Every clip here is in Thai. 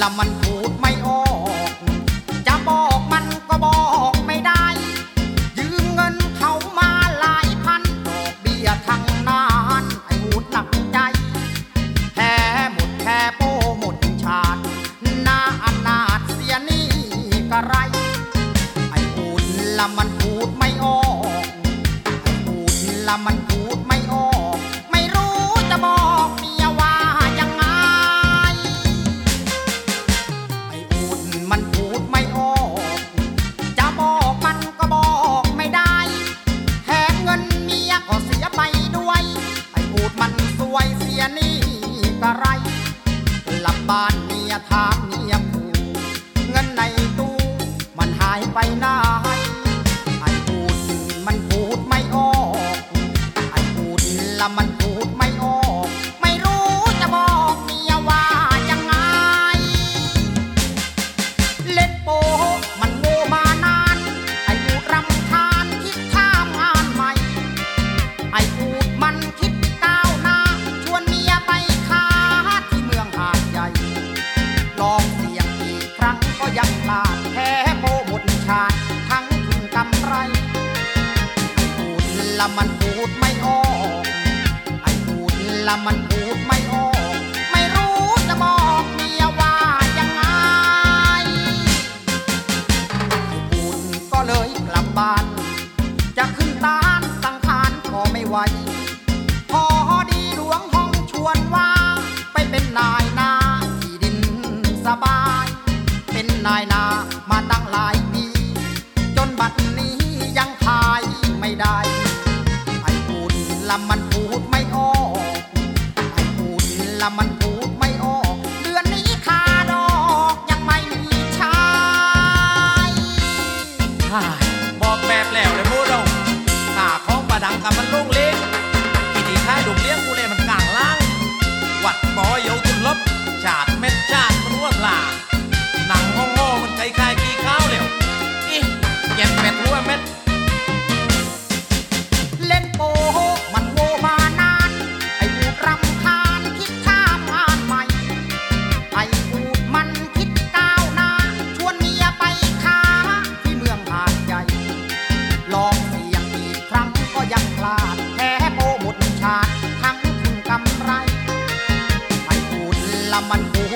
ละมันพูดไม่ออก จะบอกมันก็บอกไม่ได้ ยืมเงินเขามาหลายพันดอกเบี้ยทั้งนานไอ้หูดหนักใจ แพ้หมดแค่โป้หมดชาติหน้าอนาถเสียนี่กะไร ไอ้พูดละมันพูดไม่ออก ไอ้พูดละมัน บบ้าน ละมันพูดไม่ออกไอ้พูดละมันพูดไม่ออก ไม่รู้จะบอกเมียว่ายังไงไอ้พูดก็เลยกลับบ้าน จะขึ้นตานสังขารก็ไม่ไหวพอดีหลวงห้องชวนว่าไปเป็นนายนาที่ดินสบาย เป็นนายนามาตั้งหลายปีจนบัด ละมันพูดไม่ออก เดือนนี้คาดอกยังไม่มีใช้ฮ่าบอกแบบแล้วเลยมูเราขาของประดังกับมันลงเล็กอีดีค่าดุกเลี้ยงกูเลยมันกลางล่าง วัดปอเยาตุ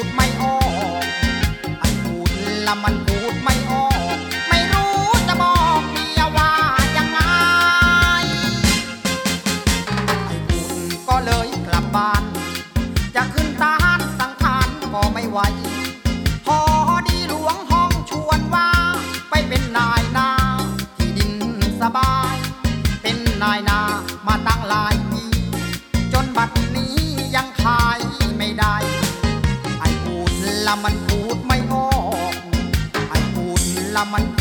ดไม่ออกไอ้พูดละมันพูดไม่ออก ไม่รู้จะบอกเมียว่ายังไงไอ้พูดก็เลยกลับบ้าน จะขึ้นตานสังขารก็ไม่ไหวพอดีหลวงห้องชวนว่า ไปเป็นนายนาที่ดินสบาย เป็นนายนา ละมันพูดไม่ออกไอ้พูดละมัน